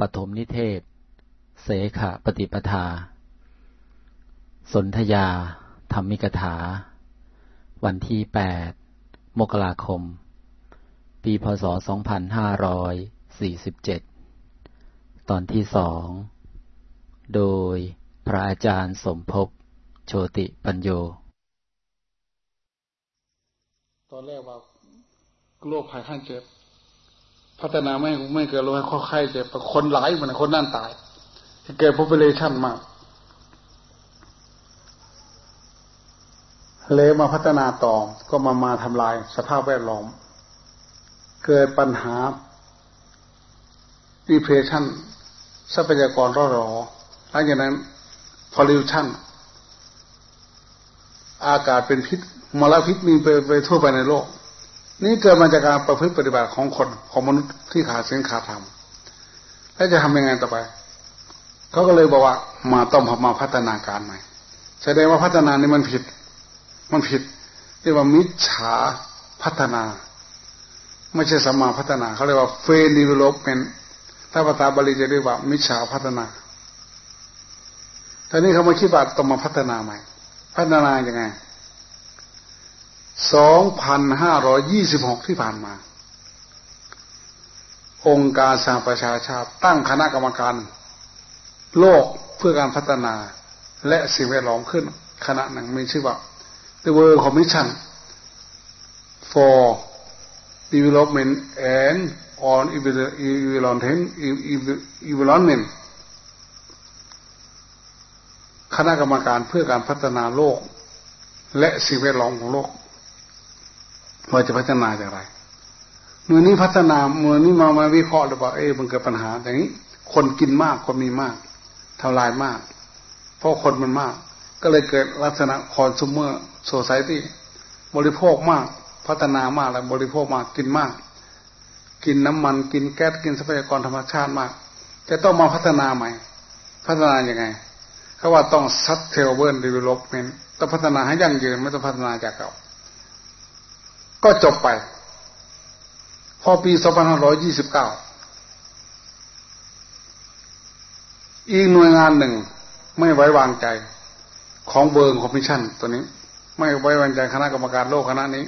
ปฐมนิเทศ เสขปฏิปทา สนธยา ธรรมิกถา วันที่แปดมกราคม ปีพศ 2547 ตอนที่สอง โดยพระอาจารย์สมภพ โชติปัญโย ตอนแรกว่าโรคภัยข้างเจ็บ พัฒนาไม่ไม่เกิดโรคข้อไข้เจ็บคนหลายเหมือนคนนั่นตายเกิด population มากเลยมาพัฒนาต่อก็มามาทำลายสภาพแวดล้อม เกิดปัญหา depression ทรัพยากรร่อรอหลังจากนั้น pollution อากาศเป็นพิษมลพิษมีไปไปทั่วไปในโลก นี่เกิดมาจากการประพฤติปฏิบัติของคนของมนุษย์ที่ขาดศีลขาดธรรมแล้วจะทำยังไงต่อไปเขาก็เลยบอกว่า มาต้องมาพัฒนาการใหม่แสดงว่าพัฒนานี่มันผิด มันผิดเรียกว่ามิจฉาพัฒนา ไม่ใช่สัมมาพัฒนาเขาเรียกว่าเฟนิเวลอปเมนถ้าภาษาบาลีจะเรียกว่า มิจฉาพัฒนาทีนี้เขามาคิดว่าต้องมาพัฒนาใหม่ พัฒนาอย่างไง สองพันห้าร้อยี่สิบหกที่ผ่านมา องค์การสหประชาชาติตั้งคณะกรรมการ โลกเพื่อการพัฒนา และสิ่งแวดล้อมขึ้นคณะหนึ่งมีชื่อว่า The World Commission for Development and on Environment คณะกรรมการเพื่อการพัฒนาโลก และสิ่งแวดล้อมของโลก ว่าจะพัฒนาอย่างไรเมื่อนี้พัฒนาเมื่อนี้มามาวิเคราะห์หรือว่าเอ๊ะมันเกิดปัญหาอย่างนี้ คนกินมากคนมีมากทำลายมาก เพราะคนมันมาก ก็เลยเกิดลักษณะคอนซูเมอร์โซซายตี้บริโภคมาก พัฒนามากแล้วบริโภคมากกินมาก กินน้ำมันกินแก๊สกินทรัพยากรธรรมชาติมาก จะต้องมาพัฒนาใหม่ พัฒนาอย่างไงเขาว่าต้อง sustainable development ต้องพัฒนาให้ยั่งยืนไม่ต้องพัฒนาจากเก่า ก็จบไป พอปี2529 อีกหน่วยงานหนึ่งไม่ไว้วางใจของ World Commission ตัวนี้ ไม่ไว้วางใจคณะกรรมการโลกคณะนี้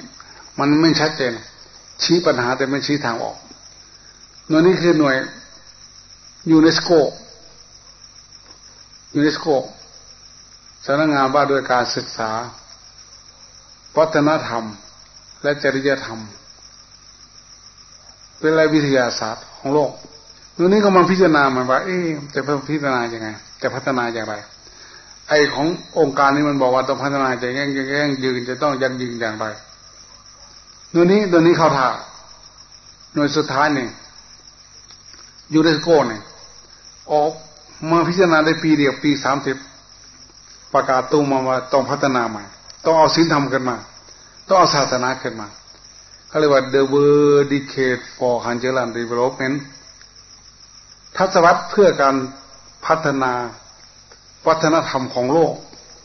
มันไม่ชัดเจน ชี้ปัญหาแต่ไม่ชี้ทางออก หน่วยนี้คือหน่วยยูเนสโกยูเนสโกสำนักงานว่าด้วยการศึกษา วัฒนธรรม และจริยธรรม เป็นอะไรวิทยาศาสตร์ของโลกตัวนี้ก็มาพิจารณามันว่า เอ๊ะจะพิจารณาอย่างไง จะพัฒนาอย่างไร ไอขององค์การนี้มันบอกว่าต้องพัฒนาจะแง่งแง่งยืนจะต้องยังยืนอย่างไรตัวนี้ตัวนี้เข้าท่าหน่วยสุดท้ายเนี่ยยูเนสโกเนี่ยออกมาพิจารณาได้ปีเดียวปีสามสิบประกาศตู้มาว่าต้องพัฒนาใหม่ ต้องเอาสินธรรมกันมา ต้องเอาศาสนาขึ้นมาเขาเรียกว่า the world decade for Hanjalan development ทัศวรรษเพื่อการพัฒนาวัฒนธรรมของโลก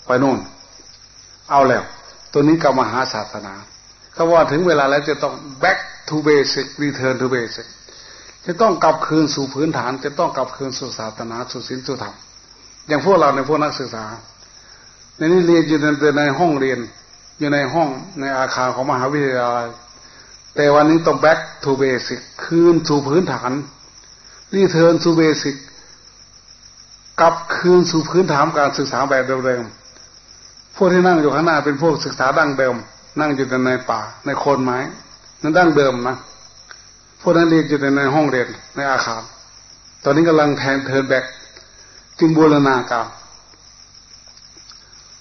ไปโน่น เอาแล้ว ตัวนี้กับมหาศาสนาเขาว่าถึงเวลาแล้วจะต้อง back to basic return to basic จะต้องกลับคืนสู่พื้นฐาน จะต้องกลับคืนสู่ศาสนาสู่ศีลสู่ธรรมอย่างพวกเราในพวกนักศึกษา ในนี้เรียนอยู่ในห้องเรียน อยู่ในห้องในอาคารของมหาวิทยาลัยแต่วันนี้ต้อง back to basic คืนสู่พื้นฐาน return สู่ basic กลับคืนสู่พื้นฐานการศึกษาแบบเดิมๆพวกที่นั่งอยู่ข้างหน้าเป็นพวกศึกษาดั้งเดิม นั่งอยู่ในป่า ในโคนไม้ นั่นดั้งเดิมนะพวกนั้นเรียนอยู่ในห้องเรียนในอาคาร ตอนนี้กำลัง turn turn back จึงบูรณาการ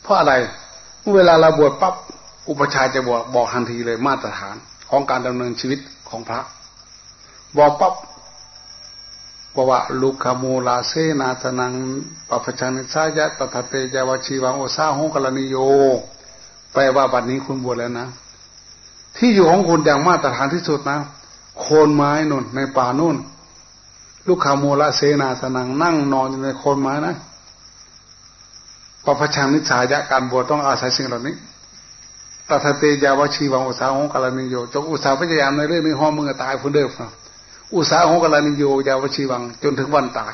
เพราะอะไร เวลาเราบวชปั๊บอุปชาจะบอกบอกทันทีเลยมาตรฐานของการดำเนินชีวิตของพระ บอกปั๊บบอกว่าลูกขมูลาเสนาสนังปัปชันิสายะตถเตจาวชีวังโอซาหงกรณิโย แปลว่าบัดนี้คุณบวชแล้วนะ ที่อยู่ของคุณอย่างมาตรฐานที่สุดนะ โคนไม้นุ่นในป่านุ่น ลูกขามูลาเสนาสนังนั่งนอนอยู่ในโคนไม้นะ ปพชังนิสัยะการบวชต้องอาศัยสิ่งเหล่านี้ตัทเตยาวชีวังอุตสาหงกาลนิโยจงอุตสาหพยายามในเรื่องนี้ห้องมือตายคนเดิมอุตสาหกรณิโยยาวชีวังจนถึงวันตาย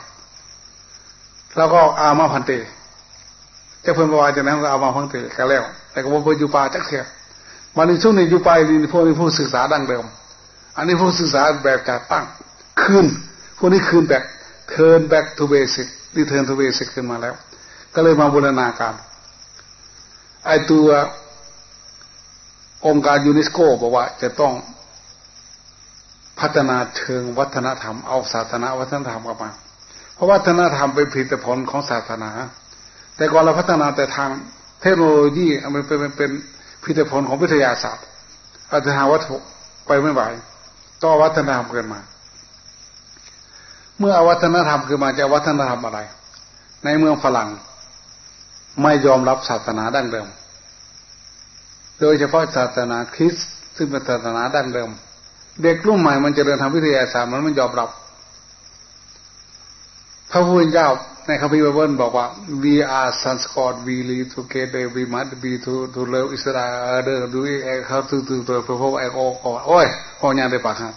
แล้วก็อามาพันเตจะเพิ่มประวัติจากนั้นก็อามาพันเตกันแล้ว แต่ก็ว่าอยู่ป่าจักเสียวันในช่วงนี้อยู่ไปนี่พวกนี้ผู้ศึกษาดังเดิม อันนี้ผู้ศึกษาแบบจัดตั้งคืนพวกนี้คืนแบบ turn back to basic return to basic ขึ้นมาแล้ว ก็เลยมาบูรณาการไอตัวองค์การยูเนสโกบอกว่า จะต้องพัฒนาเชิงวัฒนธรรมเอาศาสนาวัฒนธรรมกลับมา เพราะวัฒนธรรมเป็นผลิตผลของศาสนา แต่ก่อนเราพัฒนาแต่ทางเทคโนโลยีมันเป็นเป็นผลิตผลของวิทยาศาสตร์อาจจะหาวัตถุไปไม่ไหวต้องวัฒนธรรมเกินมา เมื่อวัฒนธรรมคือมาจะวัฒนธรรมอะไร ในเมืองฝรั่ง ไม่ยอมรับศาสนาดั้งเดิม โดยเฉพาะศาสนาคริสต์ซึ่งเป็นศาสนาดั้งเดิม เด็กรุ่นใหม่มันจะเดินทางวิทยาศาสตร์มันไม่ยอมรับ พระพุทธเจ้าในคัมภีร์ไบเบิลบอกว่า we are sons God we live together we must be to to love Israel other do it how to to to perform act all โอ้ยพอยังได้ปากครับ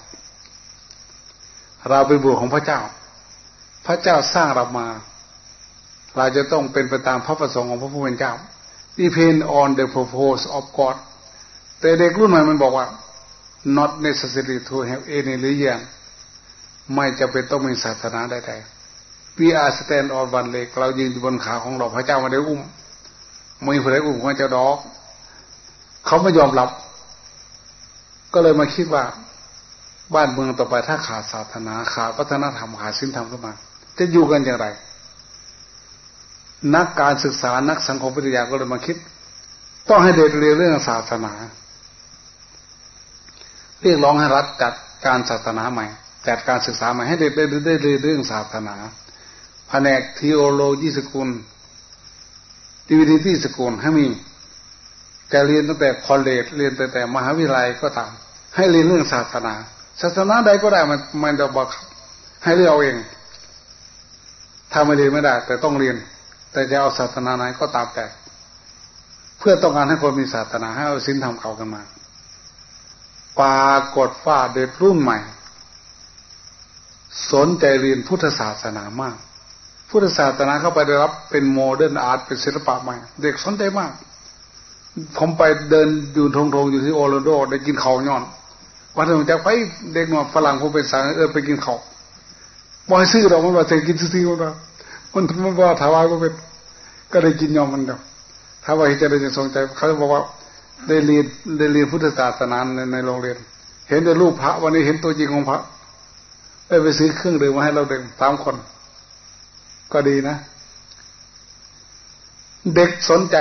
เราเป็นบุตรของพระเจ้า พระเจ้าสร้างเรามา เราจะต้องเป็นไปตามพระประสงค์ของพระผู้เป็นเจ้า depend on the purpose of God แต่เด็กรุ่นใหม่มันบอกว่า not necessary to have any religion ไม่จะเป็นต้องมีศาสนาใดๆ we are stand on one leg เรายืนอยู่บนขาของเราพระเจ้ามาได้อุ้มมีผู้ใดอุ้มพระเจ้าดอก เขาไม่ยอมรับ ก็เลยมาคิดว่าบ้านเมืองต่อไปถ้าขาดศาสนาขาดวัฒนธรรมขาดศีลธรรมขึ้นมา จะอยู่กันอย่างไร นักการศึกษานักสังคมวิทยาก็เลยมาคิด ต้องให้เด็กเรียนเรื่องศาสนา เรียกร้องให้รัฐจัดการศาสนาใหม่จัดการศึกษาใหม่ให้เด็กได้ได้เรียนเรื่องศาสนาแผนกทีโอโลยีสกุลดีวิธีสกุลให้มีจะเรียนตั้งแต่คอลเลจเรียนตั้งแต่มหาวิทยาลัยก็ตาม ให้เรียนเรื่องศาสนา ศาสนาใดก็ได้มันมันจะบอกให้เรียนเอาเองถ้าไม่เรียนไม่ได้ แต่ต้องเรียน แต่จะเอาศาสนาไหนก็ตามแต่ เพื่อต้องการให้คนมีศาสนาให้เอาสินธรรมเก่ากันมาปากฏว่าเด็กรุ่นใหม่ สนใจเรียนพุทธศาสนามาก พุทธศาสนาเข้าไปได้รับเป็นโมเดิร์นอาร์ตเป็นศิลปะใหม่ เด็กสนใจมาก ผมไปเดินอยู่ทงทงอยู่ที่โอโรโด ได้กินเขาย้อนวันหนึ่งจะไปเด็กหนุ่มฝรั่งผมเป็นสาวเออไปกินเขาบอยซื้อเรามันว่าจะกินซื้อมันมัน มันว่าถาวายก็เป็นก็ได้กินยอมมันกับถ้าว่าจะได้สนใจเขาบอกว่าได้เรียนได้เรียนพุทธศาสนาในในโรงเรียน เห็นแต่รูปพระ วันนี้เห็นตัวจริงของพระได้ไปซื้อเครื่องดื่มมาให้เราเด็กสามคน ก็ดีนะ เด็กสนใจ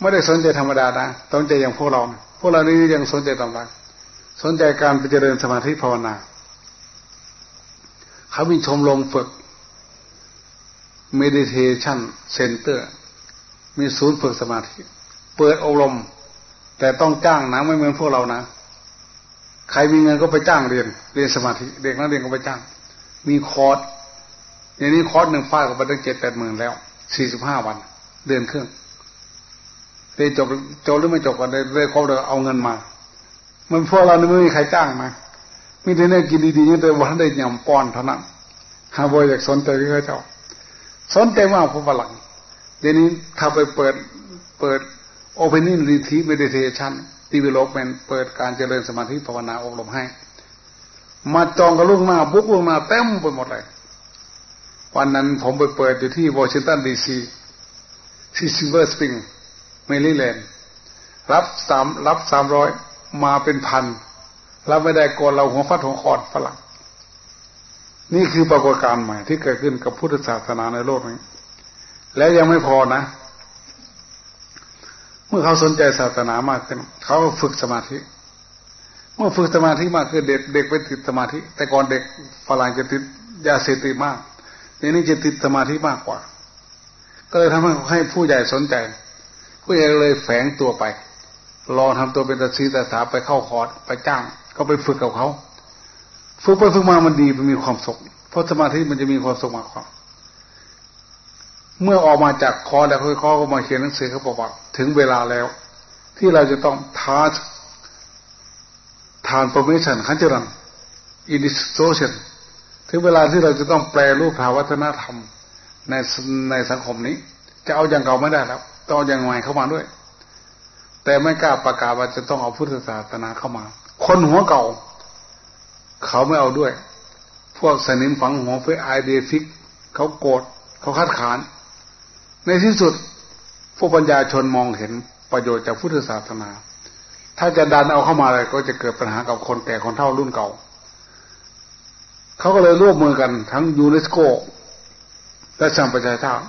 ไม่ได้สนใจธรรมดานะสนใจอย่างพวกเรา พวกเรานี้ยังสนใจต่างๆสนใจการไปเจริญสมาธิภาวนาเขามีชมรมฝึก meditation center มีศูนย์ฝึกสมาธิ เปิดอบรม แต่ต้องจ้างนะไม่เหมือนพวกเรานะ ใครมีเงินก็ไปจ้างเรียน เรียนสมาธิ เด็กนักเรียนก็ไปจ้าง มีคอร์สอย่างนี้คอร์สหนึ่งฟาดก็ไปตั้งเจ็ดแปดหมื่นแล้วสี่สิบห้าวัน เดือนครึ่งเรียนจบจบหรือไม่จบก็ได้เรียนครบเลยเอาเงินมา มันพวกเราไม่มีใครจ้างมามีแต่เนี่ยกินดีๆนี่แต่วันได้ยำป้อนเท่านั้นหาบอยอยากสนใจก็เจ้า สนใจมากผู้ฝรั่งเดี๋ยวนี้ถ้าไปเปิดเปิด opening retreat meditation development เปิดการเจริญสมาธิภาวนาอบรมให้ มาจองกันล่วงหน้า book ล่วงหน้าเต็มไปหมดเลย วันนั้นผมไปเปิดอยู่ที่วอชิงตันดีซีที่ซิลเวอร์สปริงแมริแลนด์รับสามรับสามร้อยมาเป็นพันรับไม่ได้กอนเราหัวฟัดหัวคอดฝรั่ง นี่คือปรากฏการณ์ใหม่ที่เกิดขึ้นกับพุทธศาสนาในโลกนี้ และยังไม่พอนะ เมื่อเขาสนใจศาสนามากขึ้น เขาฝึกสมาธิ เมื่อฝึกสมาธิมากขึ้นเด็กเด็กไปติดสมาธิ แต่ก่อนเด็กฝรั่งจะติดยาเสพติดมากทีนี้จะติดสมาธิมากกว่า ก็เลยทำให้ให้ผู้ใหญ่สนใจ ผู้ใหญ่เลยแฝงตัวไป รอทำตัวเป็นตัดซีตัดสาไปเข้าคอร์สไปจ้าง ก็ไปฝึกกับเขา ฝึกไปฝึกมามันดีมันมีความสุขเพราะสมาธิมันจะมีความสุขมากกว่าเมื่อออกมาจากคอแล้วค่อยๆก็มาเขียนหนังสือเขาบอกว่าถึงเวลาแล้ว ที่เราจะต้องท้าทานโปรเมชันขันจรันอินดิสโซเชนถึงเวลาที่เราจะต้องแปลรูปภาวัฒนธรรมในในสังคมนี้ จะเอาอย่างเก่าไม่ได้แล้วต้องเอาอย่างใหม่เข้ามาด้วย แต่ไม่กล้าประกาศว่าจะต้องเอาพุทธศาสนาเข้ามา คนหัวเก่า เขาไม่เอาด้วย พวกสนิมฝังหัวเพื่อไอเดฟิก เขาโกรธเขาคัดค้าน ในที่สุดพวกปัญญาชนมองเห็นประโยชน์จากพุทธศาสนา ถ้าจะดันเอาเข้ามาอะไรก็จะเกิดปัญหากับคนแก่คนเฒ่ารุ่นเก่า เขาก็เลยร่วมมือกันทั้งยูเนสโก และสังประชาชาติ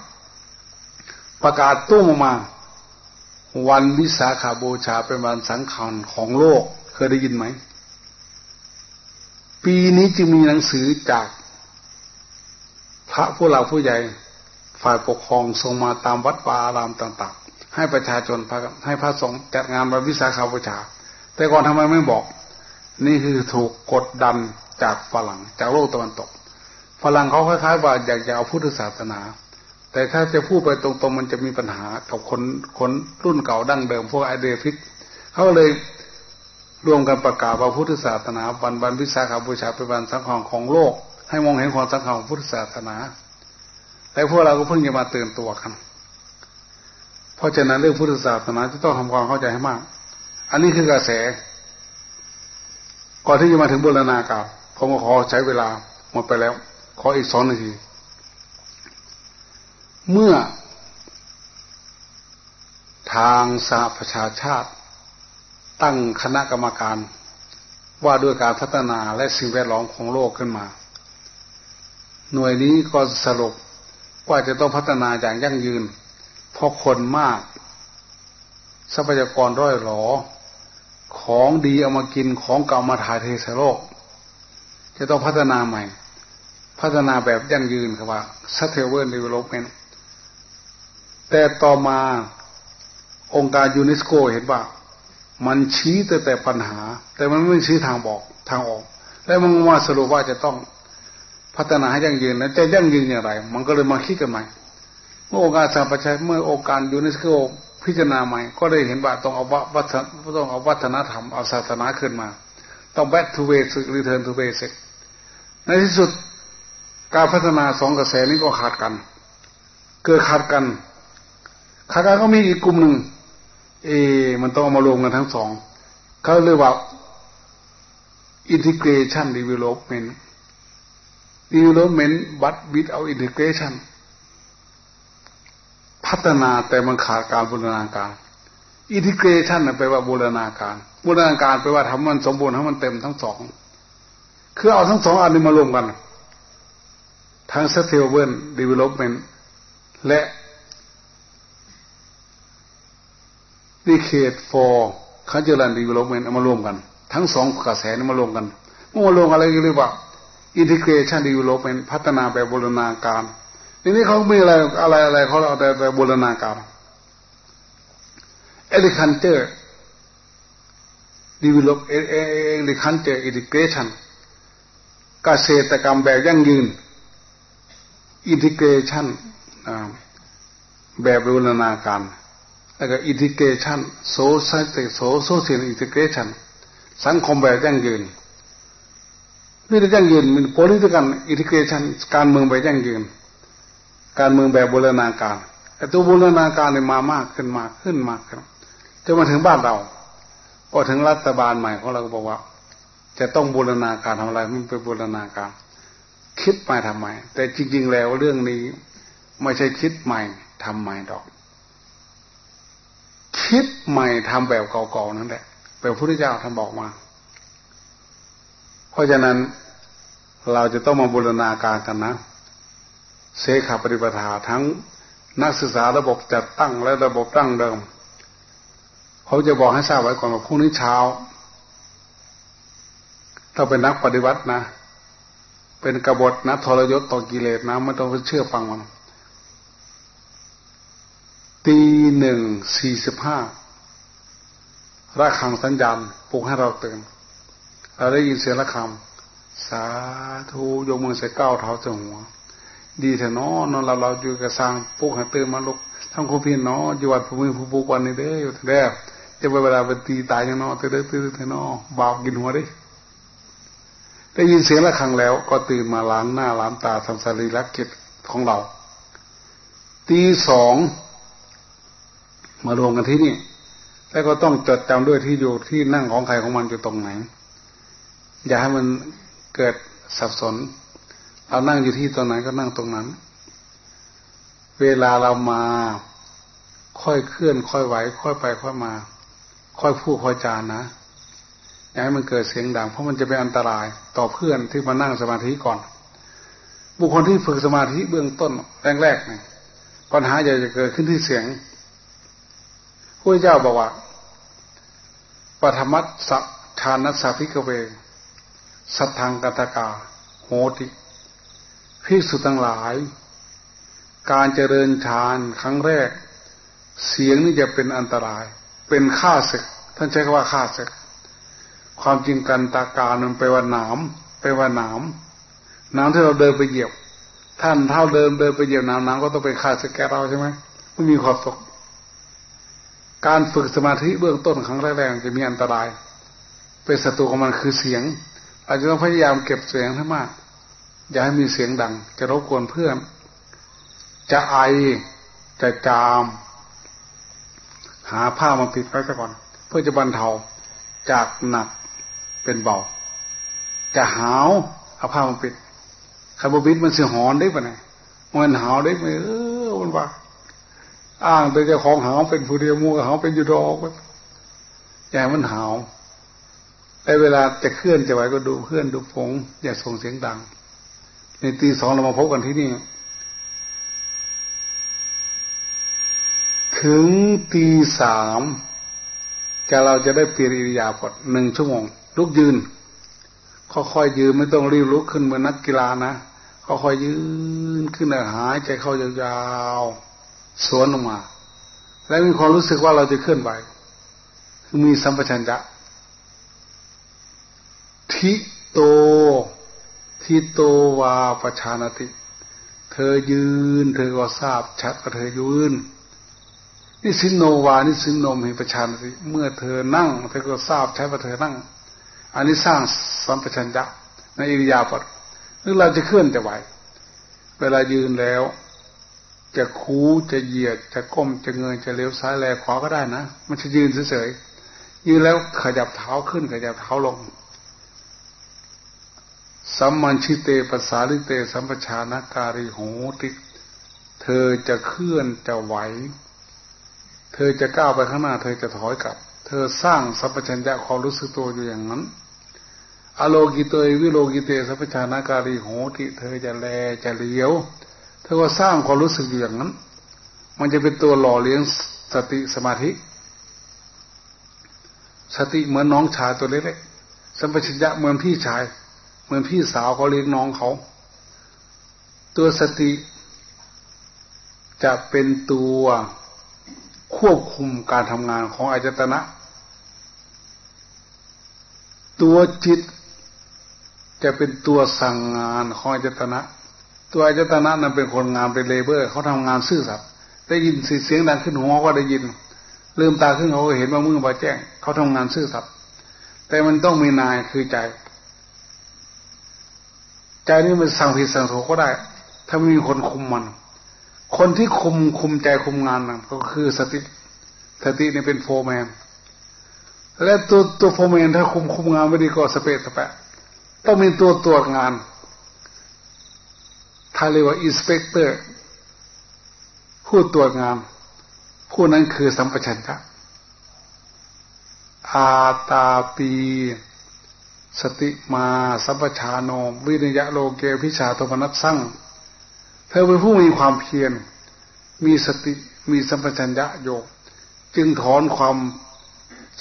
ประกาศตุ้มมา วันวิสาขาบูชาเป็นวันสังขารของโลก เคยได้ยินไหม ปีนี้จึงมีหนังสือจากพระผู้หลักผู้ใหญ่ฝ่ายปกครองส่งมาตามวัดวาอารามต่างๆ ให้ประชาชนให้พระสงฆ์จัดงานวันวิสาขาบูชา แต่ก่อนทำไมไม่บอก นี่คือถูกกดดันจากฝรั่งจากโลกตะวันตกฝรั่งเขาคล้ายๆว่าอยากจะเอาพุทธศาสนา แต่ถ้าจะพูดไปตรงๆมันจะมีปัญหากับคนคนรุ่นเก่าดั้งเดิมพวกไอเดียฟิกเขาเลย รวมกันประกาศว่าพุทธศาสนาวันวันวิสาขาบูชาเป็นวันสังขารของโลก ให้มองเห็นความสำคัญของพุทธศาสนาแต่พวกเราก็เพิ่งจะมาตื่นตัวกัน เพราะฉะนั้นเรื่องพุทธศาสนาจะต้องทำความเข้าใจให้มาก อันนี้คือกระแส ก่อนที่จะมาถึงบูรณาการผมขอใช้เวลาหมดไปแล้ว ขออีกสองนาที เมื่อทางสหประชาชาติ ตั้งคณะกรรมการว่าด้วยการพัฒนาและสิ่งแวดล้อมของโลกขึ้นมา หน่วยนี้ก็สรุปว่าจะต้องพัฒนาอย่างยั่งยืน เพราะคนมาก ทรัพยากรร้อยหรอ ของดีเอามากินของเก่ามาถ่ายเทสโลก จะต้องพัฒนาใหม่ พัฒนาแบบยั่งยืนครับว่า sustainable development แต่ต่อมาองค์การยูเนสโกเห็นว่า มันชี้แต่แต่ปัญหา แต่มันไม่ชี้ทางบอกทางออก แล้วมันว่าสรุปว่าจะต้องพัฒนาให้ยั่งยืนแล้วจะยั่งยืนอย่างไร มันก็เลยมาคิดกันใหม่เมื่ออการสหประชาชาติเมื่อโอการยูเนสโกพิจารณาใหม่ ก็ได้เห็นว่าต้องเอาวัฒนต้องเอาวัฒนธรรมเอาศาสนาขึ้นมา ต้อง back to basic return to basic ในที่สุดการพัฒนาสองกระแสนี้ก็ขาดกัน เกิดขาดกันขาดกันก็มีอีกกลุ่มหนึ่ง เอ มันต้องมารวมกันทั้งสองเขาเรียกว่า integration development development but without integration พัฒนาแต่มันขาดการบูรณาการ integration แปลว่าบูรณาการบูรณาการแปลว่าทำมันสมบูรณ์ให้มันเต็มทั้งสองคือเอาทั้งสองอันนี้มารวมกันทั้ง sustainable development และ decade for cultural development เอามารวมกัน ทั้งสองกระแสนี้มารวมกันเมื่อมารวมอะไรก็เรียกว่าอินทิเกรชันดีวิลเป็นพัฒนาแบบบูรณาการทีนี้เขาไม่อะไรอะไรอะไรเขาเอาแต่แต่บูรณาการเอลิคันเตอร์ดีวิลเอเอลิคันเตอร์อินทิเกรชันเกษตรกรรมแบบยั่งยืนอินทิเกรชันแบบบูรณาการ แล้วก็ integration social โซ social integration สังคมแบบยั่งยืนนี่จะยั่งยืนมัน political integration การเมืองแบบยั่งยืน การเมืองแบบบูรณาการแต่ตัวบูรณาการเนี่ยมามากขึ้นมากขึ้นมากครับจนมาถึงบ้านเราพอถึงรัฐบาลใหม่ของเราก็บอกว่า จะต้องบูรณาการทำอะไรมันเป็นบูรณาการ คิดใหม่ทำใหม่แต่จริง ๆ แล้วเรื่องนี้ไม่ใช่คิดใหม่ทำใหม่ดอก คิดใหม่ทำแบบเก่าๆนั่นแหละแบบพระพุทธเจ้าท่านบอกมา เพราะฉะนั้นเราจะต้องมาบูรณาการกันนะเสขาปฏิปทาทั้งนักศึกษาระบบจัดตั้งและระบบตั้งเดิม เขาจะบอกให้ทราบไว้ก่อนว่าพรุ่งนี้เช้าเราเป็นนักปฏิวัตินะ เป็นกบฏนะทรยศต่อกิเลสนะไม่ต้องไปเชื่อฟังมัน ตีหนึ่งสี่สิบห้าระฆังสัญญาณปลุกให้เราตื่นเราได้ยินเสียงระคำสาธุยกมือใส่เก้าเท้าจหัว ดีเถอะเนาะนอนเราเราอยู่กับสร้างปุ๊กหาตื่นมาลุกทั้งคุณพี่เนาะอยู่วัดผู้มือผู้ปุกวันนี้เด้ออยู่แด้จะไปเวลาไปตีตายเนาะเตอเด้อเตอเถอะเนาะบาปกินหัวดิได้ยินเสียงระฆังแล้วก็ตื่นมาล้างหน้าล้างตาทำสรีระกิจของเรา ตีสอง มารวมกันที่นี่แล้วก็ต้องจดจำด้วยที่อยู่ที่นั่งของใครของมันอยู่ตรงไหน อย่าให้มันเกิดสับสน เรานั่งอยู่ที่ตรงไหนก็นั่งตรงนั้น เวลาเรามาค่อยเคลื่อน ค่อยไหว ค่อยไปค่อยมา ค่อยพูดค่อยจานนะอย่าให้มันเกิดเสียงดังเพราะมันจะเป็นอันตรายต่อเพื่อนที่มานั่งสมาธิก่อน บุคคลที่ฝึกสมาธิเบื้องต้นแรกๆเนี่ยปัญหาใหญ่จะเกิดขึ้นที่เสียง พระเจ้าบอกว่าปฐมัตสัชานัสสาพิกเวสัทธังกัตกา โหติพิสุทั้งหลาย การเจริญฌานครั้งแรก เสียงนี่จะเป็นอันตราย เป็นข้าศึก ท่านใช้คำว่าข้าศึก ความจริงกันตาการมันไปว่าหนามไปว่าหนามน้ำที่เราเดินไปเหยียบ ท่านเท่าเดินเดินไปเหยียบน้ำน้ำก็ต้องเป็นข้าศึกแกเราใช่ไหมไม่มีความสุข การฝึกสมาธิเบื้องต้นครั้งแรกๆจะมีอันตราย เป็นศัตรูของมันคือเสียง อาจจะต้องพยายามเก็บเสียงให้มาก อย่าให้มีเสียงดัง จะรบกวนเพื่อน จะไอจะจาม หาผ้ามาปิดไว้ซะก่อน เพื่อจะบรรเทาจากหนักเป็นเบา จะหาวเอาผ้ามาปิดคาร์บบิดมันเสียหอนได้ปะเนี่ยมันหาวได้ไหมเออมันว่า อ้างเป็นเจ้าของหาวเป็นผู้เดียวมูหาวเป็นยูดอกอย่ามันหาวไอ้เวลาจะเคลื่อนจะไหวก็ดูเคลื่อนดูผง อย่าส่งเสียงดัง ในตีสองเรามาพบกันที่นี่ ถึงตีสามจะเราจะได้เปลี่ยนอิริยาบถหนึ่งชั่วโมง ลุกยืนค่อยๆยืนไม่ต้องรีบลุกขึ้นเหมือนนักกีฬานะค่อยๆยืนขึ้นหายใจเข้ายาวๆ สวนออกมา แล้วมีความรู้สึกว่าเราจะเคลื่อนไหวคือมีสัมปชัญญะทิโตทิโตวาปชานติ เธอยืน เธอก็ทราบชัดว่าเธอยืนนี่สินโนวานี่สินโนมเห็นประชานติ เมื่อเธอนั่ง เธอก็ทราบใช้ว่าเธอนั่ง อันนี้สร้างสัมปชัญญะในอิริยาบถหรือเราจะเคลื่อนจะไหว เวลายืนแล้ว จะคูจะเหยียดจะก้มจะเงยจะเลี้ยวซ้ายแลขวาก็ได้นะ มันจะยืนเฉยๆยืนแล้วขยับเท้าขึ้นขยับเท้าลงสัมมันชิเตปสาลิเต สัมปชานาการิโหติ เธอจะเคลื่อนจะไหว เธอจะก้าวไปข้างหน้า เธอจะถอยกลับ เธอสร้างสัมปชัญญะความรู้สึกตัวอยู่อย่างนั้น อโลกิเตวิโลกิเต สัมปชานาการิโหติ เธอจะแลจะเลี้ยว ถ้าว่าสร้างความรู้สึกอยู่อย่างนั้น มันจะเป็นตัวหล่อเลี้ยงสติสมาธิ สติเหมือนน้องชายตัวเล็กๆสัมปชัญญะเหมือนพี่ชาย เหมือนพี่สาวเขาเลี้ยงน้องเขา ตัวสติจะเป็นตัวควบคุมการทำงานของอายตนะ ตัวจิตจะเป็นตัวสั่งงานของอายตนะ ตัวอายตนะนั้นเป็นคนงานเป็นเลเบอร์เขาทำงานซื่อสัตย์ได้ยินเสียงดังขึ้นหัวก็ได้ยิน ลืมตาขึ้นเขาก็เห็นว่ามือมาแจ้ง เขาทำงานซื่อสัตย์แต่มันต้องมีนายคือใจ ใจนี่มันสั่งผิดสั่งถูกก็ได้ ถ้าไม่มีคนคุมมัน คนที่คุมคุมใจคุมงานนะก็คือสติสตินี่เป็นโฟร์แมนและตัวตัวโฟร์แมนถ้าคุมคุมงานไม่ดีก็สะเปะสะปะต้องมีตัวตรวจงาน ถ้าเรียกว่า inspector ผู้ตรวจงานผู้นั้นคือสัมปชัญญะอาตาปี สติมาสัมปชาโนวิเนยยะโลเก อภิชฌาโทมนัสสังเธอเป็นผู้มีความเพียร มีสติมีสัมปชัญญะโยกจึงถอนความ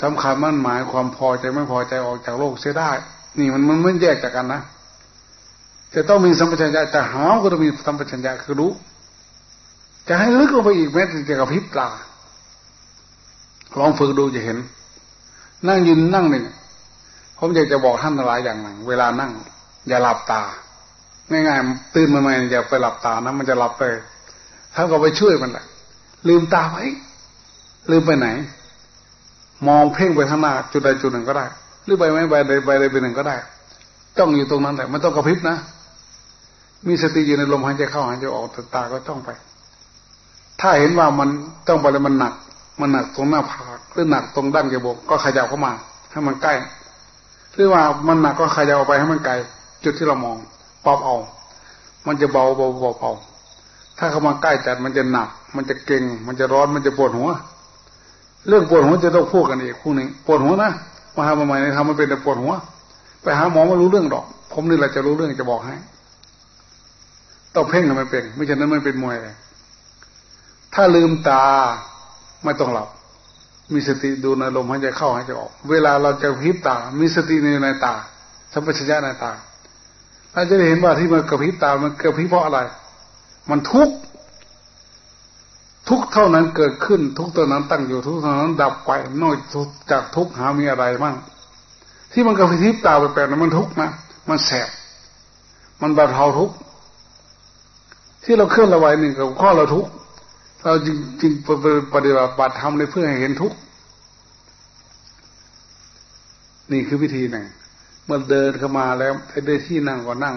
สำคัญมั่นหมายความพอใจไม่พอใจออกจากโลกเสียได้ นี่มันมันไม่แยกจากกันนะ จะต้องมีสัมปชัญญะจะหาวก็ต้องมีสัมปชัญญะคือรู้ จะให้ลึกลงไปอีกแม้แต่จะกระพริบตาลองฝึกดูจะเห็น นั่งยืนนั่งหนึ่งผมอยากจะบอกท่านหลายอย่างหนึ่งเวลานั่ง อย่าหลับตาง่ายๆตื่นมาใหม่อย่าไปหลับตานะมันจะหลับไปท่านก็ไปช่วยมันแหละลืมตาไว้ลืมไปไหน มองเพ่งไปข้างหน้าจุดใดจุดหนึ่งก็ได้ หรือไปไม่ไปใดไปใดไปหนึ่งก็ได้จ้องอยู่ตรงนั้นแหละไม่ต้องกระพริบนะ มีสติอยู่ในลมหายใจเข้าหายใจออกตาก็จ้องไป ถ้าเห็นว่ามันต้องไปแล้วมันหนัก มันหนักตรงหน้าผากหรือหนักตรงด้านจมูกก็ขยับเข้ามาให้มันใกล้หรือว่ามันหนักก็ขยับออกไปให้มันไกลจุดที่เรามองปอบเอามันจะเบาเบาเบาเบาถ้าเข้ามาใกล้จัดมันจะหนัก มันจะเก่ง มันจะร้อนมันจะปวดหัว เรื่องปวดหัวจะต้องพูดกันอีกคู่หนึ่งปวดหัวนะมาหาใหม่ๆทำมันเป็นแต่ปวดหัว ไปหาหมอไม่รู้เรื่องดอก ผมนี่แหละจะรู้เรื่องจะบอกให้ ต้องเพ่งทำไมเป็น ไม่ใช่นั้นไม่เป็นมวยเลยถ้าลืมตาไม่ต้องหลับ มีสติดูในลมหายใจเข้าหายใจออก เวลาเราจะพิบตา มีสติในในตาสัมปชัญญะในตาเราจะเห็นว่าที่มันกระพริบตา มันกระพริบเพราะอะไร มันทุกข์ทุกเท่านั้นเกิดขึ้น ทุกเท่านั้นตั้งอยู่ทุกเท่านั้นดับไปนอกจากทุกหามีอะไรบ้างที่มันกระพริบตาไปแปลนั้นมันทุกข์นะมันแสบมันบรรเทาทุกข์ ที่เราเคลื่อนระไว้หนึ่งกับข้อเราทุกเราจริงจริงปฏิบัติบัติทำในเพื่อให้เห็นทุกนี่คือวิธีหนึ่งเมื่อเดินเข้ามาแล้วได้ที่นั่งก็นั่ง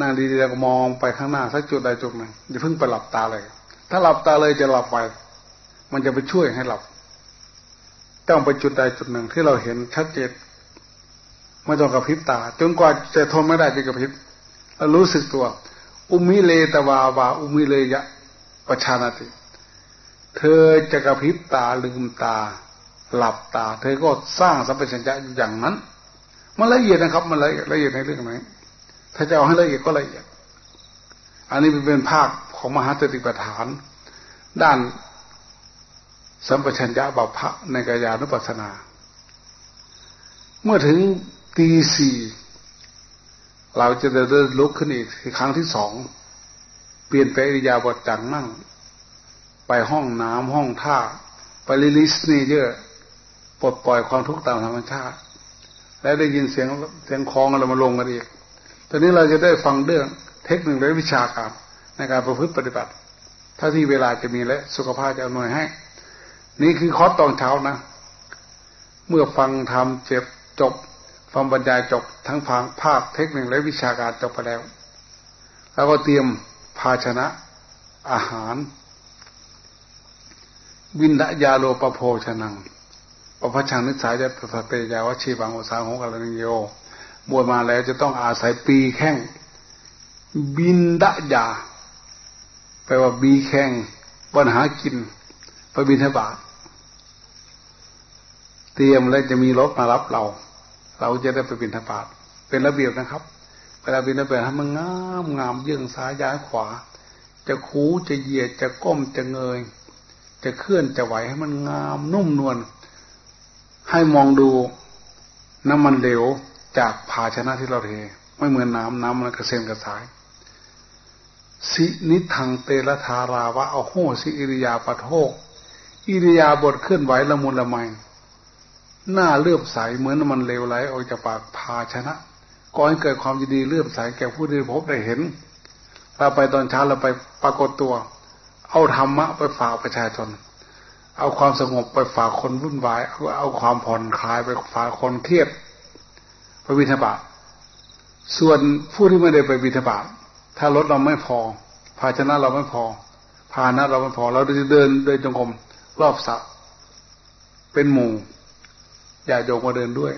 นั่งดีๆแล้วก็มองไปข้างหน้าสักจุดใดจุดหนึ่งอย่าเพิ่งไปหลับตาเลย ถ้าหลับตาเลยจะหลับไป มันจะไปช่วยให้หลับ ต้องไปจุดใดจุดหนึ่งที่เราเห็นชัดเจนไม่ต้องกระพริบตา จนกว่าจะทนไม่ได้จะกระพริบแล้วรู้สึกตัว อุมิเลตวาวาอุมิเลยะปชานาติ เธอจะกระพริบตาลืมตา หลับตา เธอก็สร้างสัมปชัญญะอย่างนั้นมันละเอียดนะครับ มันละเอียดละเอียดในเรื่องไหนถ้าจะเอาให้ละเอียดก็ละเอียด อันนี้เป็นภาคของมหาสติปัฏฐาน ด้านสัมปชัญญะบัพพะในกายานุปัสสนา เมื่อถึงตีสี่ เราจะเดินลุกขึ้นอีกครั้งที่สอง เปลี่ยนไปอริยาบทจากนั่ง ไปห้องน้ำห้องท่า ไปลิลิสนี่เยอะปลดปล่อยความทุกข์ตามธรรมชาติ แล้วได้ยินเสียงเสียงคลองอะไรมาลงกันอีก ตอนนี้เราจะได้ฟังเรื่องเทคนิคและวิชาการในการประพฤติปฏิบัติ ถ้าที่เวลาจะมีและสุขภาพจะอำนวยให้ นี่คือคอร์สตอนเช้านะ เมื่อฟังทำเจ็บจบ ฟังบรรยายจบทั้งฟังภาคเทคนิคและวิชาการจบไปแล้ว แล้วก็เตรียมภาชนะอาหาร วินดยาโลปโภชนังพระชังนิสัยจะสเตยาวชีบังอุสาหงกัลนิโยบวชมาแล้วจะต้องอาศัยปีแข้งบินดะยาแปลว่าบีแข้งปัญหากินไปบินทบาทเตรียมแล้วจะมีรถมารับเรา เราจะได้ไปบินทบาทเป็นระเบียบนะครับ เวลาบินทบาทให้มันงามงามเยื่องซ้ายย้ายขวา จะคูจะเหยียดจะก้มจะเงย จะเคลื่อนจะไหวให้มันงามนุ่มนวลให้มองดูน้ำมันเหลวจากภาชนะที่เราเทไม่เหมือนน้ำน้ำมันกระเซ็นกระสาย สินิทังเตละทาราวะเอาโหสิอิริยาปะโทกอิริยาบทเคลื่อนไหวละมุนละไม หน้าเลื่อมใสเหมือนน้ำมันเลวไหลออกจากปากภาชนะก่อให้เกิดความยินดีเลื่อมใสแก่ผู้ที่พบได้เห็นเราไปตอนเช้าเราไปปรากฏตัว เอาธรรมะไปฝากประชาชน เอาความสงบไปฝากคนวุ่นวาย เอาความผ่อนคลายไปฝากคนเครียดไปวิทบาทส่วนผู้ที่ไม่ได้ไปวิทบาทถ้ารถเราไม่พอ ภาชนะเราไม่พอพาหนะเราไม่พอเราจะเดินเดินจงกรมรอบสระเป็นหมู่ อย่าโยกมาเดินด้วย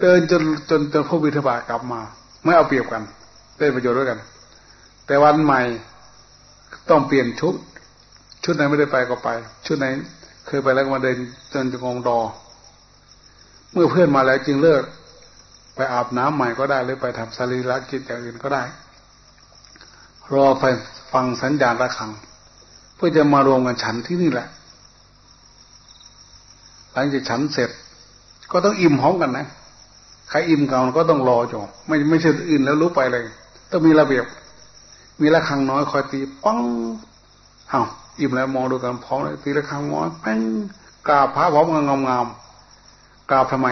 เดินจนจนจนพวกวิทบาทกลับมา ไม่เอาเปรียบกันได้ประโยชน์ด้วยกัน แต่วันใหม่ต้องเปลี่ยนชุด ชุดไหนไม่ได้ไปก็ไป ชุดไหน เคยไปแล้วมาเดินจนจงงดอ เมื่อเพื่อนมาแล้วจึงเลิก ไปอาบน้ำใหม่ก็ได้หรือไปทำสรีระกิจอย่างอื่นก็ได้ รอไปฟังสัญญาณระฆัง เพื่อจะมารวมกันฉันที่นี่แหละหลังจากฉันเสร็จ ก็ต้องอิ่มพร้อมกันนะใครอิ่มก่อนก็ต้องรอจบไม่ไม่ใช่อื่นแล้วรู้ไปเลย ต้องมีระเบียบ มีระฆังน้อยคอยตีปังเอา้าอิ่มแล้วมองดูกันพร้อมเลยตีละครั้งมองแป้งกราบพระพร้อมกันงามๆกราบทำไม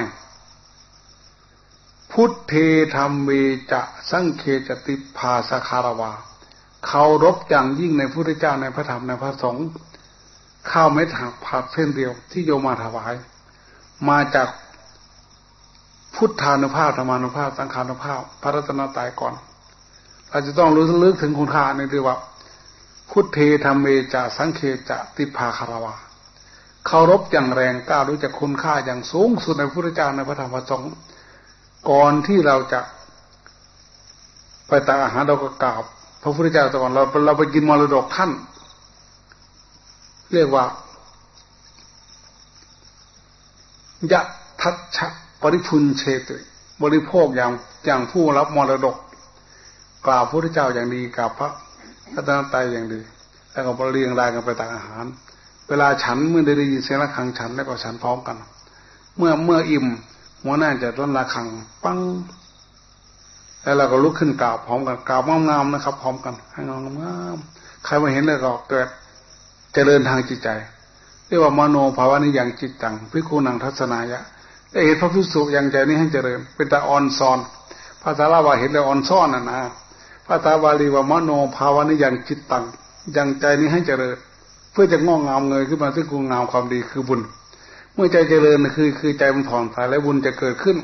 พุทเทธรรมเวจะสังเคจติภาสคารวาเคารพอย่างยิ่งในพระพุทธเจ้าในพระธรรมในพระสงฆ์ข้าวเม็ดหักผักเส้นเดียวที่โยมาถวาย มาจาก พุทธานุภาพธรรมานุภาพสังขานุภาพ พระรัตนตรัยก่อนเราจะต้องรู้ลึกถึงคุณค่าในที่ว่า พุทเทธรรมเมจะสังเคจะติภาคารวาเคารพอย่างแรงกล้ารู้จักคุณค่าอย่างสูงสุดในพระพุทธเจ้าในพระธรรมพระสงฆ์ก่อนที่เราจะ ไปตักอาหารเราก็กราบพระพุทธเจ้าก่อนเราเราไปกินมรดกท่าน เรียกว่ายะทัชชะ ริพุนเชตุบริโภคอย่างอย่างผู้รับมรดก กล่าวพระพุทธเจ้าอย่างดีกล่าวพระพัฒนาไตอย่างดี แล้วก็เรียงรายกันไปตักอาหาร เวลาฉันเมื่อได้ยินเสียงระฆังฉันแล้วก็ฉันพร้อมกัน เมื่อเมื่ออิ่มหัวหน้าจะต้นระฆังปังแล้วเราก็ลุกขึ้นกล่าวพร้อมกันกล่าวงามๆนะครับ พร้อมกันให้งามๆใครมาเห็นเลยก็เกิดเจริญทางจิตใจ เรียกว่ามโนภาวะนิยังจิตตังพิคูนังทัศนายะ ได้เห็นพระพิสุอย่างใจนี้ให้เจริญ เป็นตาอ่อนซอน ภาษาลาวาเห็นแต่อ่อนซ่อนนะนะภาษาบาลีว่ามโนภาวะนิยังจิตตังอยังใจนี้ให้เจริญ เพื่อจะงอกงามเงยขึ้นมาซึ่งคุณงามความดีคือบุญ เมื่อใจเจริญคือ คือใจมันผ่อนคลายและบุญจะเกิดขึ้น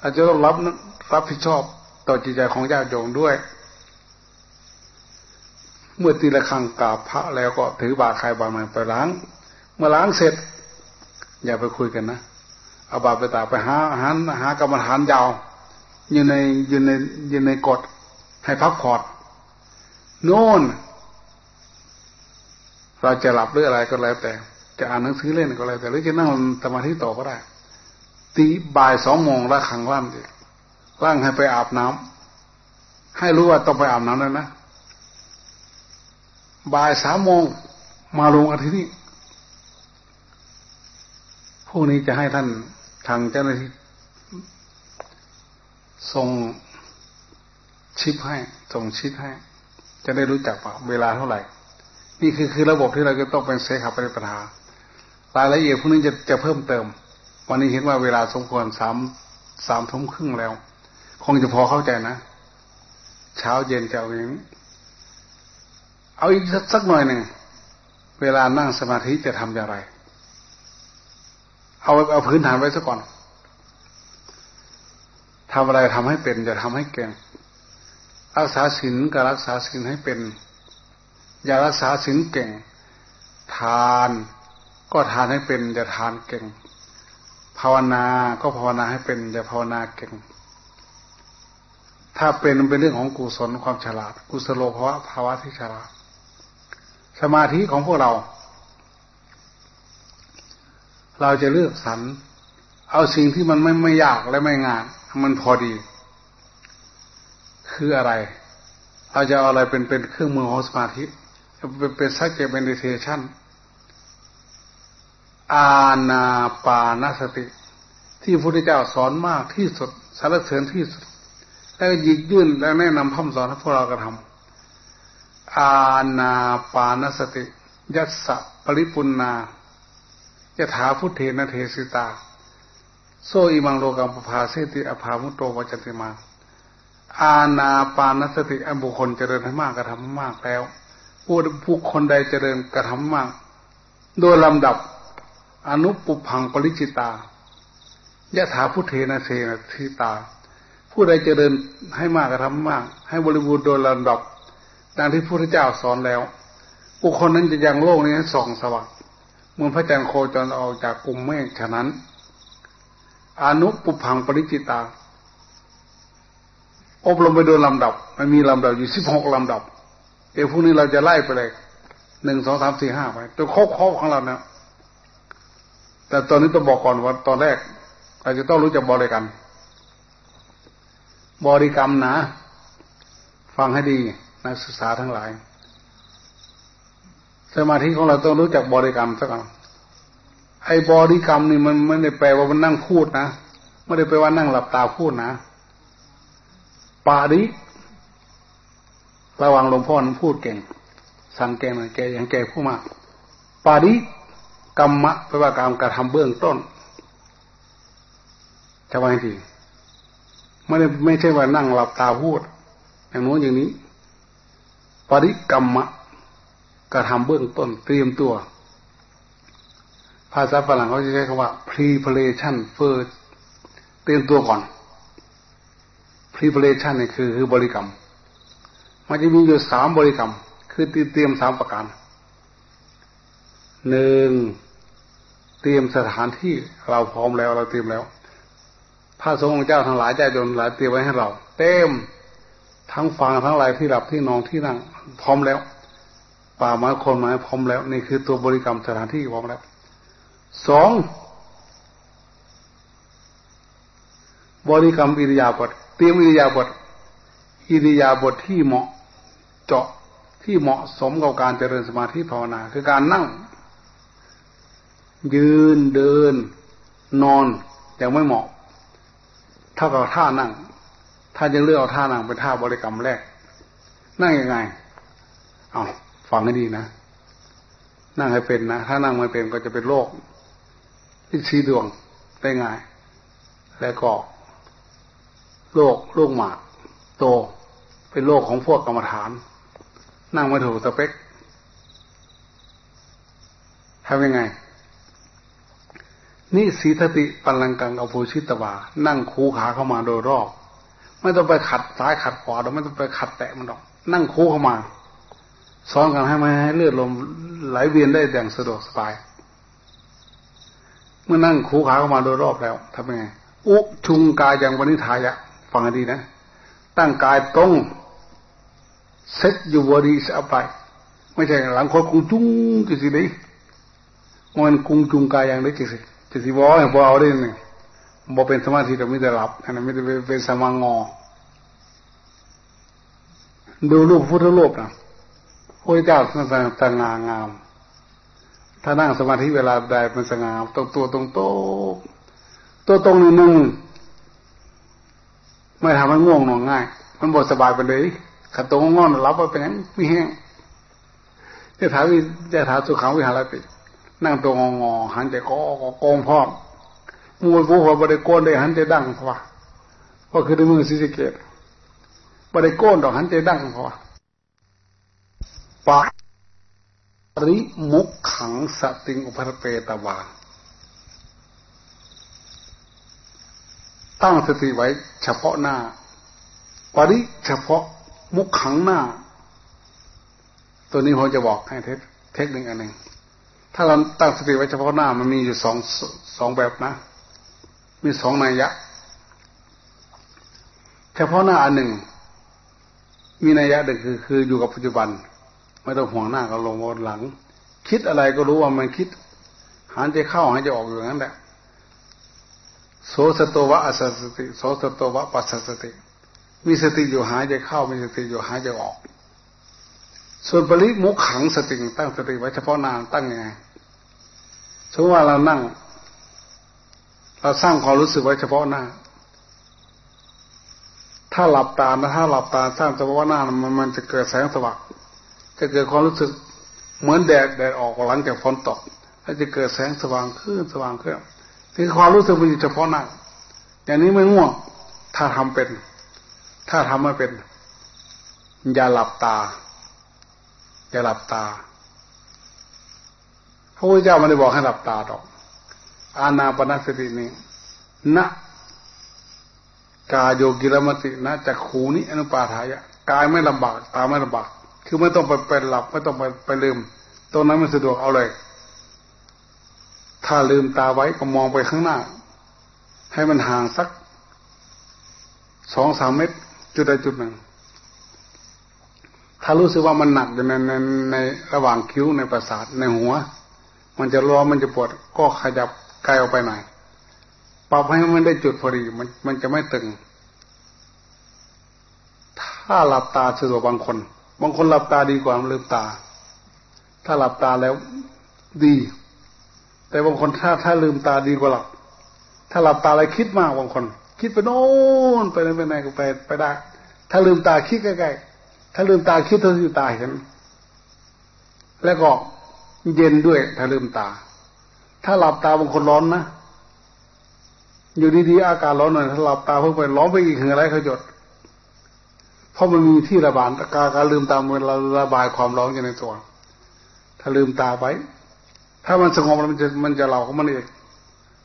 อาจจะต้องรับรับผิดชอบต่อจิตใจของญาติโยมด้วย เมื่อตีละครังกราบพระแล้วก็ถือบาตรใครบาตรมันไปล้าง เมื่อล้างเสร็จ อย่าไปคุยกันนะ เอาบาไปตาไปหาอาหารหากรรมฐานยาวอยู่ในอยู่ในอยู่ในกฎให้พักผ่อนโน่น เราจะหลับหรืออะไรก็แล้วแต่ จะอ่านหนังสือเล่นก็แล้วแต่หรือจะนั่งสมาธิต่อก็ได้ ตีบ่ายสองโมงละขังว่านอีกร่างให้ไปอาบน้ำให้รู้ว่าต้องไปอาบน้ำแล้วนะบ่ายสามโมงมาลงอาทิตย์นี้พวกนี้จะให้ท่าน ทางเจ้าหน้าที่ส่งชิปให้ส่งชิปให้ จะได้รู้จักว่าเวลาเท่าไหร่ นี่คือคือระบบที่เราจะต้องเป็นเซขับไปปัญหารายละเอียดพวกนี้จะจะเพิ่มเติม วันนี้เห็นว่าเวลาสมควรสามสามทุ่มครึ่งแล้ว คงจะพอเข้าใจนะ เช้าเย็นจะเอาอย่างนี้เอาอีกสักหน่อยหนึ่งเวลานั่งสมาธิจะทำอย่างไร เอาเอาพื้นฐานไว้ซะก่อนทำอะไรทำให้เป็นจะทำให้เก่งรักษาศีลก็รักษาศีลให้เป็น อย่ารักษาศีลเก่ง ทานก็ทานให้เป็นจะทานเก่ง ภาวนาก็ภาวนาให้เป็นจะภาวนาเก่ง ถ้าเป็นเป็นเรื่องของกุศลความฉลาด กุศโลภาวะภาวะที่ฉลาด สมาธิของพวกเรา เราจะเลือกสรรเอาสิ่งที่มันไม่ไม่ยากและไม่งานมันพอดี คืออะไร เราจะเอาอะไรเป็นเป็นเครื่องมือของสมาธิเป็นเป็นสักเกเป็นดิเทชันอาณาปานสติ ที่พระพุทธเจ้าสอนมากที่สุดสารเสริญที่สุด แล้วยิกยื่นและแนะนำพ่อสอนให้พวกเรากระทำอาณาปานสติ ยัสสะปริปุณนา จะถาพุทเทนะเทสิตา โซอิมังโลกังปภาเสติอภามุตโตวจติมาอาณาปานสติอันบุคคลเจริญให้มากกระทำมากแล้วผู้ผู้คนใดเจริญกระทำมาก โดยลำดับอนุปุพังปริจิตายะถาพุทเทนะเทนะทิตา ผู้ใดเจริญให้มากกระทำมาก ให้บริบูรณ์โดยลำดับดังที่พระพุทธเจ้าสอนแล้ว บุคคลนั้นจะยังโลกนี้ส่องสว่าง เมื่อพระจันทร์โคจรออกจากกลุ่มเมฆฉะนั้น อนุปุพังปริจิตา อบรมไปโดยลำดับ มันมีลำดับอยู่สิบหกลำดับ เดี๋ยวพวกนี้เราจะไล่ไปเลยหนึ่งสองสามสี่ห้าไปตัวโคกโคกของเราเนี่ยแต่ตอนนี้ต้องบอกก่อนว่าตอนแรกเราจะต้องรู้จักบริกรรม บริกรรมนะ ฟังให้ดีนักศึกษาทั้งหลาย สมาธิของเราต้องรู้จักบริกรรมสักก่อนไอ้บริกรรมนี่มันไม่ได้แปลว่ามันนั่งพูดนะไม่ได้แปลว่านั่งหลับตาพูดนะปาริระวังหลวงพ่อนั้นพูดเก่ง สั่งแกหน่อยแกอย่างแกพูดมาก ปาริกรรมะแปลว่าการกระทำเบื้องต้นจะว่าจริงไม่ได้ไม่ใช่ว่านั่งหลับตาพูดอย่างโน้นอย่างนี้ ปริกรรมะ กระทำเบื้องต้นเตรียมตัว ภาษาฝรั่งเขาจะใช้คำว่า preparation first เตรียมตัวก่อน preparation นี่คือคือบริกรรม มันจะมีอยู่สามบริกรรม คือเตรียมสามประการหนึ่งเตรียมสถานที่เราพร้อมแล้วเราเตรียมแล้วพระสงฆ์เจ้าทั้งหลายใจโดนหลายเตรียมไว้ให้เรา เต็มทั้งฟังทั้งหลายที่หลับที่นอนที่นั่งพร้อมแล้ว ป่าไม้คนไม้พร้อมแล้ว นี่คือตัวบริกรรมสถานที่พร้อมแล้วสองบริกรรมอิริยาบถเตรียมอิริยาบถอิริยาบถที่เหมาะเจาะที่เหมาะสมกับการเจริญสมาธิภาวนา คือการนั่ง ยืนเดิน นอนยังไม่เหมาะ เท่ากับท่านั่ง ถ้าจะเลือกเอาท่านั่งเป็นท่าบริกรรมแรก นั่งยังไง เอา ฟังให้ดีนะ นั่งให้เป็นนะ ถ้านั่งไม่เป็นก็จะเป็นโรคที่ชีดวงได้ง่าย แล้วก็โรคโรคหมาก โต เป็นโรคของพวกกรรมฐาน นั่งไม่ถูกสเปคทำยังไง นี่สีทติปัลังกังอภูชิตวา นั่งคูขาเข้ามาโดยรอบ ไม่ต้องไปขัดซ้ายขัดขวาเราไม่ต้องไปขัดแตะมันหรอก นั่งคูเข้ามา ซ้อนกันให้ไม่ให้เลือดลมไหลเวียนได้อย่างสะดวกสบาย เมื่อนั่งคูขาเข้ามาโดยรอบแล้วทำยังไงอุชุงกายอย่างวณิทายะฟังให้ดีนะ ตั้งกายตรงเซ็ตอยู่บริสุทธิ์ไปไม่ใช่หลังคนกุงจุ้งกี่สิเลยมันกุงจุงกายอย่างได้กี่สิจะสิบอให้บอเอาได้หนึ่งบอเป็นสมาธิแต่ไม่ได้หลับอันนั้นไม่ได้เป็นสมางอดูรูปพุทธรูปนะ พระเจ้าสง่างาม ถ้านั่งสมาธิเวลาใดมันสง่าตรงตัวตรงโตตัวตรงหนึ่งหนึ่งไม่ทำให้ง่วงนอนง่าย มันบดสบายไปเลยขัดตรงง่วงรับไปเป็นยังไม่แห้งจะถามวิจะถามสุขังวิหารตินั่งตัวงองอหันใจก็โกงพร้อมมวยผู้หัวบริโกนได้หันใจดังเพราะก็คือในมือสิสเกตบริโกนดอกหันใจดังเพราะ ปะริมุขขังสติงอุปเปตวาตั้งสติไว้ เฉพาะหน้า ปริเฉพาะมุขขังหน้า ตัวนี้ผมจะบอกให้เทคนิคอันหนึ่งถ้าเราตั้งสติไว้เฉพาะหน้า มันมีอยู่สองสองแบบนะ มีสองนัยยะ เฉพาะหน้าอันหนึ่ง มีนัยยะหนึ่งคือคืออยู่กับปัจจุบัน ไม่ต้องห่วงหน้าก็ลงบนหลัง คิดอะไรก็รู้ว่ามันคิดหันใจเข้าหันใจออกอย่างนั้นแหละโสสตวะอสสติโสสตวะปัสสติ มีสติอยู่หายใจเข้ามีสติอยู่หายใจออก ส่วนปริมุขขังสติตั้งสติไว้เฉพาะนามตั้งยังไงสมมติว่าเรานั่ง เราสร้างความรู้สึกไว้เฉพาะหน้า ถ้าหลับตานะถ้าหลับตาสร้างเฉพาะหน้ามันมันจะเกิดแสงสว่าง จะเกิดความรู้สึกเหมือนแดดแดดออกหลังจากฝนตกแล้วจะเกิดแสงสว่างขึ้นสว่างขึ้นคือความรู้สึกมันอยู่เฉพาะหน้าอย่างนี้ไม่ง่วง ถ้าทำเป็น ถ้าทำไม่เป็น อย่าหลับตา อย่าหลับตาพระพุทธเจ้าไม่ได้บอกให้หลับตาดอก อาณาปณสตินี้ณกายโยกิรมตินะจากขูนี้อนุปาทายะกายไม่ลำบาก ตาไม่ลำบาก คือไม่ต้องไปไปหลับไม่ต้องไปไปลืม ตรงนั้นมันสะดวกเอาเลย ถ้าลืมตาไว้ก็มองไปข้างหน้า ให้มันห่างสักสองสามเมตร จุดใดจุดหนึ่ง ถ้ารู้สึกว่ามันหนักอยู่ในในในระหว่างคิ้วในประสาทในหัว มันจะร้อนมันจะปวดก็ขยับกายออกไปหน่อยปรับให้มันได้จุดพอดีมันมันจะไม่ตึง ถ้าหลับตาสะดวกบางคน บางคนหลับตาดีกว่าลืมตา ถ้าหลับตาแล้วดี แต่บางคนถ้าถ้าลืมตาดีกว่าหลับ ถ้าหลับตาอะไรคิดมากบางคน คิดไปโน่นไปไหนไปไหนก็ไปไปได้ ถ้าลืมตาคิดใกล้ๆถ้าลืมตาคิดเท่าที่ตาเห็น แล้วก็เย็นด้วย ถ้าลืมตา ถ้าหลับตาบางคนร้อนนะอยู่ดีๆ อากาศร้อนหน่อยถ้าหลับตาเพิ่งไปร้อนไปอีกเหงื่อไรเขาหยด เพราะมันมีที่ระบายการการลืมตาเวลาระบายความร้อนอยู่ในตัว ถ้าลืมตาไป ถ้ามันสงบมันจะมันจะเหล่าของมันเอง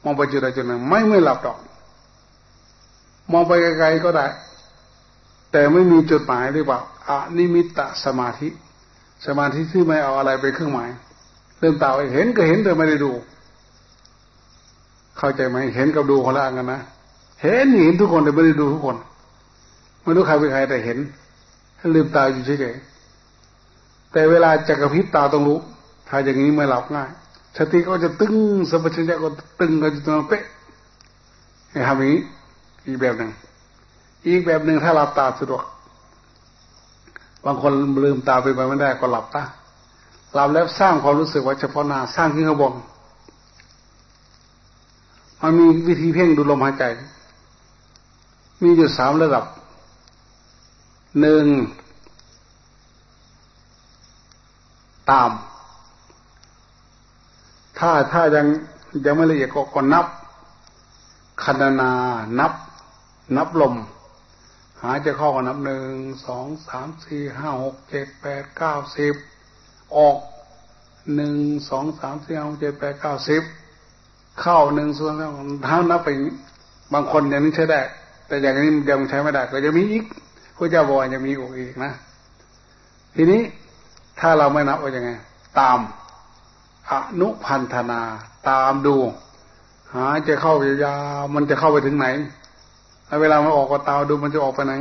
มองไปจุดใดจุดหนึ่งไม่ไม่หลับดอก มองไปไกลๆก็ได้ แต่ไม่มีจุดหมายหรือเปล่าอะนิมิตตสมาธิ สมาธิที่ไม่เอาอะไรไปเครื่องหมายเริ่มตาเห็นก็เห็นแต่ไม่ได้ดู เข้าใจไหมเห็นกับดูคนละกันนะเห็นเห็นทุกคนแต่ไม่ได้ดูทุกคน ไม่รู้ใครเป็นใครแต่เห็นลืมตาอยู่เฉยๆแต่เวลาจะกระพริบตาต้องรู้ถ้าอย่างนี้ไม่หลับง่ายสติก็จะตึงสมัชัญญะก็ตึงก็จะตรงเป๊ะให้ทำอย่างนี้อีกแบบหนึ่งอีกแบบหนึ่งถ้าหลับตาสะดวก บางคนลืมตาไปไปไม่ได้ก็หลับตาหลับแล้วสร้างความรู้สึกว่าเฉพาะหน้าสร้างขึ้นข้างบนมันมีวิธีเพ่งดูลมหายใจ มีอยู่สามระดับ หนึ่งตาม ถ้าถ้ายังยังไม่ละเอียดก็ก็นับคณนานับ นับลม หายใจเข้าก็นับหนึ่งสองสามสี่ห้าหกเจ็ดแปดเก้าสิบออกหนึ่งสองสามสี่ห้าหกเจ็ดแปดเก้าสิบเข้าหนึ่งส่วนแล้วท้านับไปบางคนอย่างนี้ใช้ได้ แต่อย่างนี้ยังใช้ไม่ได้ก็จะมีอีก พระเจ้าบอกจะมีอีกนะ ทีนี้ถ้าเราไม่นับว่ายังไง ตามอนุพันธนา ตามดู หาจะเข้ายาวมันจะเข้าไปถึงไหนเวลามันออกก็ตาดูมันจะออกไปไหน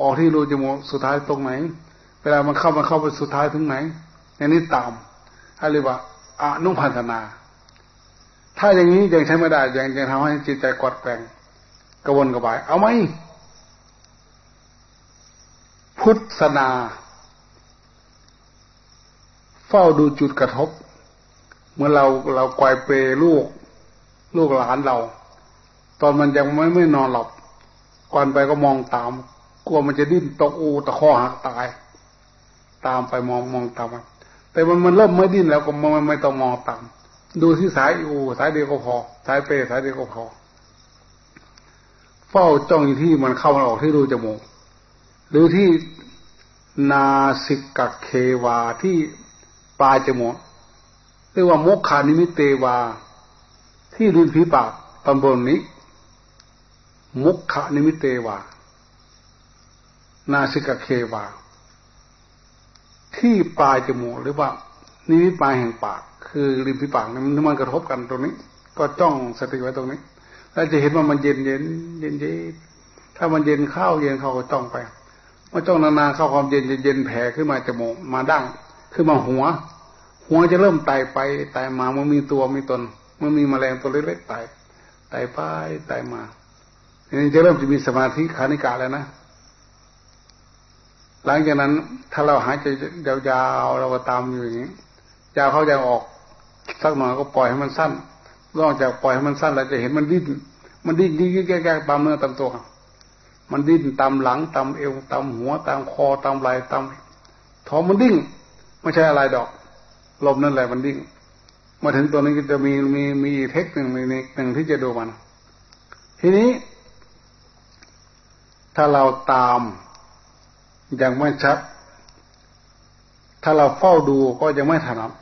ออกที่รูจมูกสุดท้ายตรงไหน เวลามันเข้ามันเข้าไปสุดท้ายถึงไหนอย่างนี้ตามให้เรียกว่าอนุพันธนา ถ้าอย่างนี้ยังใช้ไม่ได้ยังยังทำให้จิตใจกดแกงกระวนกระบาย เอาไหม พุทธนา เฝ้าดูจุดกระทบ เมื่อเราเรากวายเปลูก ลูกหลานเรา ตอนมันยังไม่ไม่นอนหลับก่อนไปก็มองตาม กลัวมันจะดิ้นตกอูตะข้อหักตาย ตามไปมองมองตามมันแต่มันมันเริ่มไม่ดิ้นแล้วก็มันไม่ต้องมองตาม ดูที่สายอูสายเดียวก็พอ สายเปสายเดียวก็พอ เฝ้าจ้องอยู่ที่มันเข้ามันออกที่รูจมูก หรือที่นาสิกัคเควาที่ปลายจมูกเรียกว่ามุขนิมิตเตวา ที่ริมฝีปากตำบลนี้ มุขนิมิตเตวา นาสิกัคเควา ที่ปลายจมูกหรือว่านิมิตปลายแห่งปาก คือริมฝีปากนี่มันกระทบกันตรงนี้ ก็จ้องสติไว้ตรงนี้ แล้วจะเห็นว่ามันเย็นเย็นเย็นเย็นถ้ามันเย็นเข้าเย็นเข้าก็จ้องไป มื่อจ้องนานๆเข้าความเย็นเย็นแผ่ขึ้นมาจมูกมาดั้งขึ้นมาหัว หัวจะเริ่มไต่ไปไต่มามันมีตัวมีตน มันมีแมลงตัวเล็กๆไต่ไต่ไปไต่มาอันนี้จะเริ่มจะมีสมาธิขานิกาแล้วนะหลังจากนั้น ถ้าเราหายใจยาวๆเราก็ตามอยู่อย่างนี้ยาวเข้าจะออกสักหน่อยก็ปล่อยให้มันสั้นนอกจากปล่อยให้มันสั้นเราจะเห็นมันดิ้นมันดิ้นดิ้นแก่ๆตามเนื้อตามตัว มันดิ้นตามหลังตามเอวตามหัวตามคอตามไหล่ตามท้องมันดิ้งไม่ใช่อะไรดอกลมนั่นแหละมันดิ้งมาถึงตัวนี้ก็จะมีมีมีเทคหนึ่งหนึ่งที่จะดูมัน ทีนี้ ถ้าเราตามยังไม่ชัด ถ้าเราเฝ้าดูก็ยังไม่ถนัด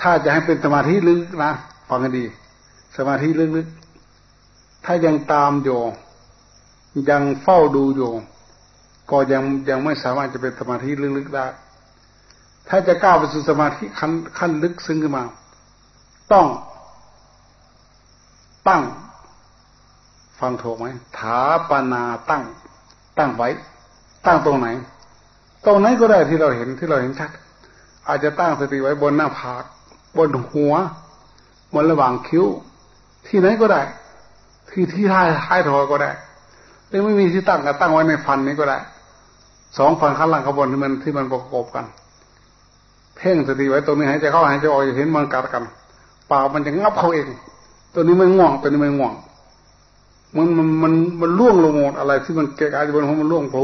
ถ้าจะให้เป็นสมาธิลึกนะฟังกันดี สมาธิลึกๆถ้ายังตามอยู่ ยังเฝ้าดูอยู่ ก็ยังยังไม่สามารถจะเป็นสมาธิลึกๆได้ ถ้าจะก้าวไปสู่สมาธิขั้นขั้นลึกซึ้งขึ้นมา ต้อง ตั้ง ฟังถูกไหมถาปนาตั้ง ตั้งไว้ ตั้งตรงไหน ตรงไหนก็ได้ที่เราเห็นที่เราเห็นชัด อาจจะตั้งสติไว้บนหน้าผากบนหัว บนระหว่างคิ้ว ที่ไหนก็ได้ ที่ที่ท้ายท้ายถอยก็ได้ รือไม่มีที่ตั้งก็ตั้งไว้ในฟันนี้ก็ได้สองฟันข้างล่างข้างบนที่มันที่มันประกบกัน เพ่งสติไว้ตรงนี้หายใจเข้าหายใจออกจะเห็นมันกัดกันปากมันจะงับเขาเอง ตัวนี้ไม่ง่วงตัวนี้ไม่ง่วงมันมันมันมันล่วงลงหมดอะไรที่มันเกะกะอยู่บนหัวมันล่วงพู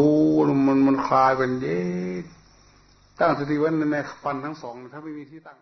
มันมันคลายเป็นเย็นตั้งสติไว้ในในฟันทั้งสองถ้าไม่มีที่ตั้ง